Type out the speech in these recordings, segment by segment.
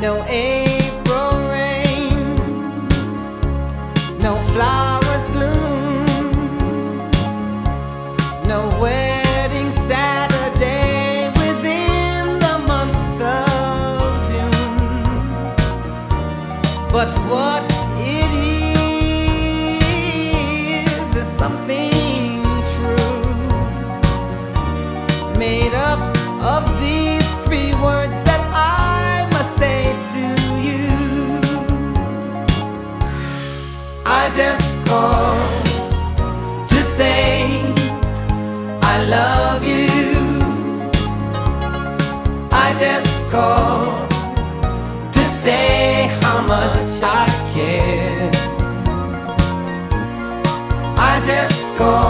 No April rain, no flowers bloom, no wedding Saturday within the month of June. But what it is is something true, made up of these three words I just called to say I love you. I just called to say how much I care. I just called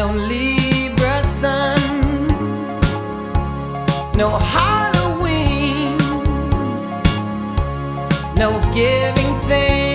No Libra sun. No Halloween, no giving thanks